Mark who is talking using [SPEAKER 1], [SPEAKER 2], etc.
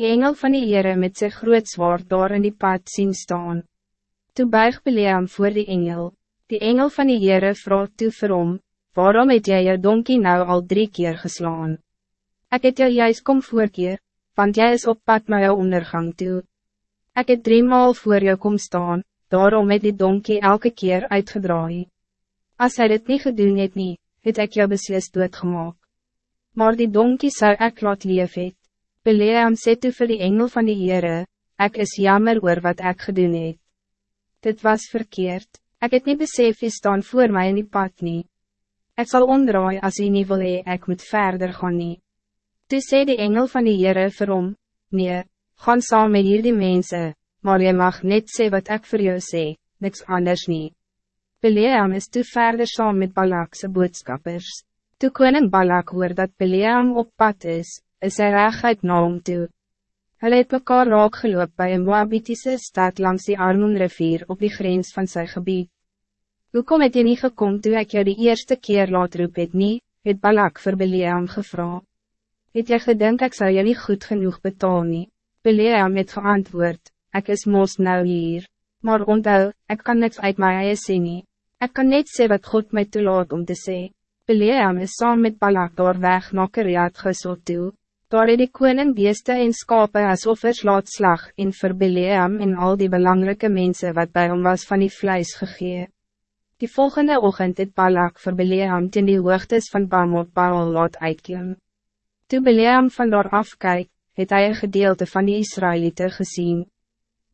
[SPEAKER 1] die engel van die Heere met sy groot zwaard daar in die pad zien staan. Toe buig Bileam voor die engel, die engel van die Heere vraag toe vir hom, waarom het jy jou donkie nou al drie keer geslaan? Ik het jou juist kom voorkeer, want jij is op pad naar jou ondergang toe. Ik het drie maal voor jou kom staan, daarom het die donkie elke keer uitgedraai. Als hij dit niet gedoen het nie, het ek jou beslist doodgemaak. Maar die donkie zou ek laat leef het. Beleam sê toe vir die engel van die Heere, ek is jammer oor wat ek gedoen het. Dit was verkeerd, ek het nie besef jy staan voor mij in die pad nie. Ek sal omdraai as jy nie wil hee, ek moet verder gaan nie. Toe sê die engel van die Heere vir hom, nee, gaan saam met hierdie mense, maar jy mag net sê wat ik voor jou sê, niks anders niet. Beleam is toe verder saam met Balakse boodskappers. Toe koning Balak hoor dat Beleam op pad is, is hy reguit na hom toe. Hulle het mekaar raak geloop by een Moabitische stad langs die Arnon rivier op die grens van zijn gebied. Hoekom het jy nie gekom toe ek jou die eerste keer laat roep het nie, het Balak vir Beleam gevra. Het jy gedink ek zou jy nie goed genoeg betaal nie? Beleam het geantwoord, ek is mos nou hier, maar onthou, ek kan niks uit my eie sê nie. Ik kan net sê wat God mij toelaat om te sê. Beleam is saam met Balak door weg na Kiriat gesot toe. Daar het die koning beeste en skape as offers laat slag en vir Beleam en al die belangrijke mensen wat bij hom was van die vlijs gegee. Die volgende ochtend het Balak vir Beleam ten die hoogtes van Bamot Baal laat uitklim. Toe Beleam van daar afkyk, het hy een gedeelte van die Israëlieten gezien.